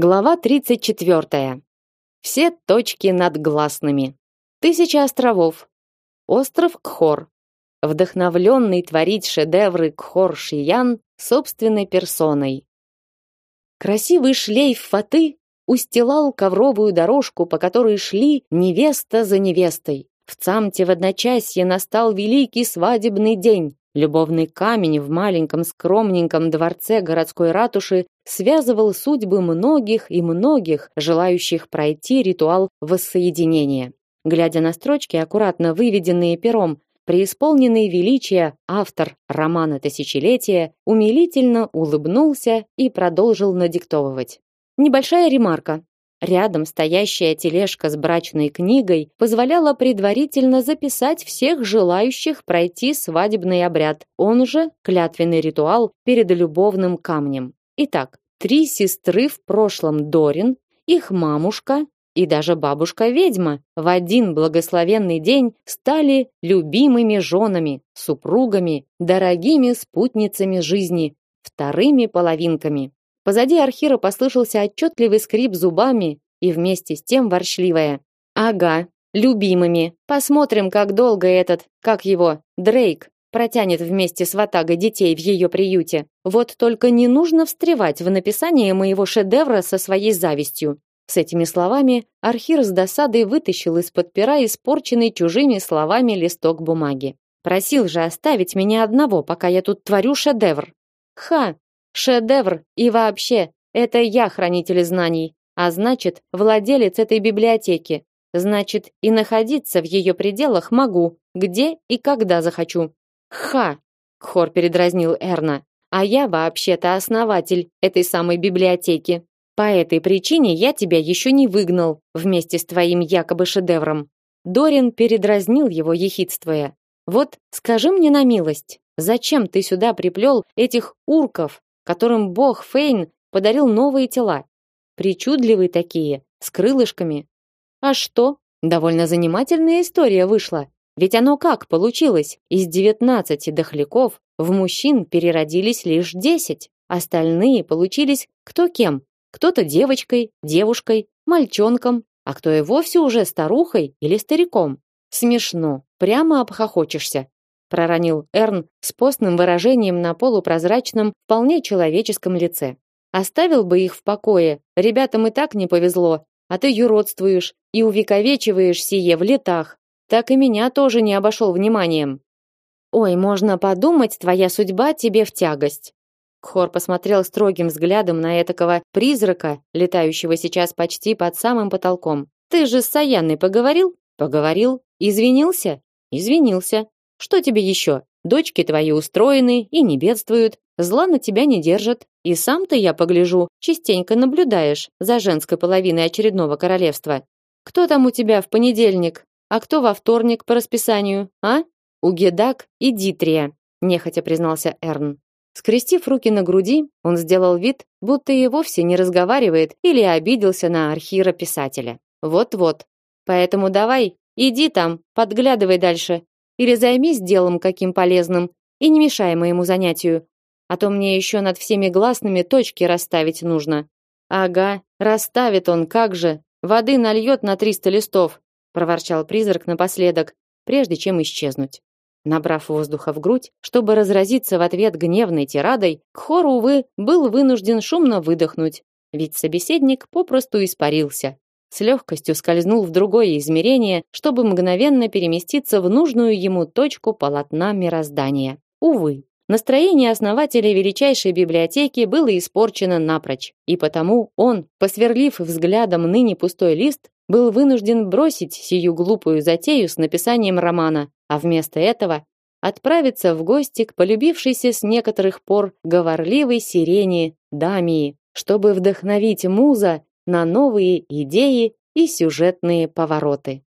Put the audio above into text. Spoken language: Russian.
Глава 34. Все точки над гласными. Тысяча островов. Остров Кхор. Вдохновленный творить шедевры Кхор Шиян собственной персоной. Красивый шлейф фаты устилал ковровую дорожку, по которой шли невеста за невестой. В Цамте в одночасье настал великий свадебный день. Любовный камень в маленьком скромненьком дворце городской ратуши связывал судьбы многих и многих, желающих пройти ритуал воссоединения. Глядя на строчки, аккуратно выведенные пером, преисполненный величия автор романа «Тысячелетие» умилительно улыбнулся и продолжил надиктовывать. Небольшая ремарка. Рядом стоящая тележка с брачной книгой позволяла предварительно записать всех желающих пройти свадебный обряд, он же клятвенный ритуал перед любовным камнем. Итак, три сестры в прошлом Дорин, их мамушка и даже бабушка-ведьма в один благословенный день стали любимыми женами, супругами, дорогими спутницами жизни, вторыми половинками. Позади Архира послышался отчетливый скрип зубами и вместе с тем ворчливое. «Ага, любимыми. Посмотрим, как долго этот, как его, Дрейк, протянет вместе с ватагой детей в ее приюте. Вот только не нужно встревать в написание моего шедевра со своей завистью». С этими словами Архир с досадой вытащил из-под пера испорченный чужими словами листок бумаги. Просил же оставить меня одного, пока я тут творю шедевр. Ха, Шедевр и вообще, это я хранитель знаний, а значит, владелец этой библиотеки. Значит, и находиться в ее пределах могу, где и когда захочу. Ха! Хор передразнил Эрна. А я вообще-то основатель этой самой библиотеки. По этой причине я тебя еще не выгнал вместе с твоим якобы шедевром. Дорин передразнил его ехидствуя. Вот скажи мне на милость, зачем ты сюда приплел этих урков, которым бог Фейн подарил новые тела. Причудливые такие, с крылышками. А что? Довольно занимательная история вышла. Ведь оно как получилось? Из девятнадцати дохляков в мужчин переродились лишь десять. Остальные получились кто кем. Кто-то девочкой, девушкой, мальчонком, а кто и вовсе уже старухой или стариком. Смешно, прямо обхохочешься проронил Эрн с постным выражением на полупрозрачном, вполне человеческом лице. Оставил бы их в покое. Ребятам и так не повезло, а ты юродствуешь и увековечиваешь сие в летах. Так и меня тоже не обошел вниманием. Ой, можно подумать, твоя судьба тебе в тягость. Хор посмотрел строгим взглядом на этакого призрака, летающего сейчас почти под самым потолком. Ты же с Саяной поговорил? Поговорил. Извинился? Извинился. Что тебе еще? Дочки твои устроены и не бедствуют, зла на тебя не держат. И сам-то я погляжу, частенько наблюдаешь за женской половиной очередного королевства. Кто там у тебя в понедельник, а кто во вторник по расписанию, а? Угедак и Дитрия, нехотя признался Эрн. Скрестив руки на груди, он сделал вид, будто и вовсе не разговаривает или обиделся на архира писателя. Вот-вот. Поэтому давай, иди там, подглядывай дальше, или займись делом каким полезным и не мешай моему занятию, а то мне еще над всеми гласными точки расставить нужно. Ага, расставит он, как же. Воды нальет на триста листов, проворчал призрак напоследок, прежде чем исчезнуть. Набрав воздуха в грудь, чтобы разразиться в ответ гневной тирадой, Кхор, увы, был вынужден шумно выдохнуть, ведь собеседник попросту испарился с легкостью скользнул в другое измерение, чтобы мгновенно переместиться в нужную ему точку полотна мироздания. Увы, настроение основателя величайшей библиотеки было испорчено напрочь, и потому он, посверлив взглядом ныне пустой лист, был вынужден бросить сию глупую затею с написанием романа, а вместо этого отправиться в гости к полюбившейся с некоторых пор говорливой сирене Дамии, чтобы вдохновить муза на новые идеи и сюжетные повороты.